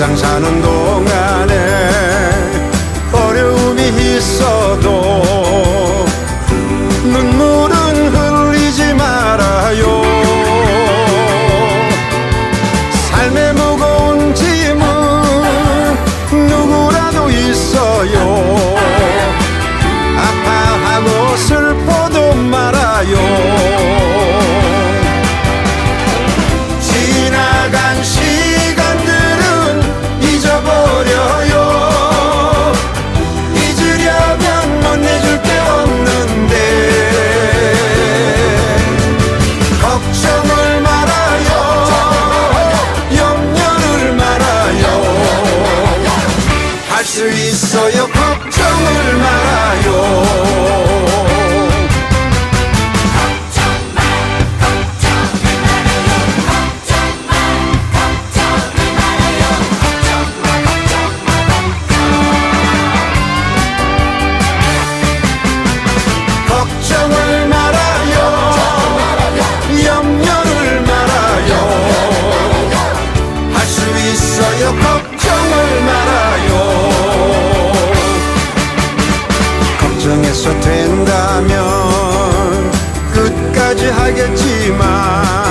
세상 사는 동안에 어려움이 있어도 걱정을 말아요. 정해서 된다면 끝까지 하겠지만